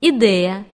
Идея.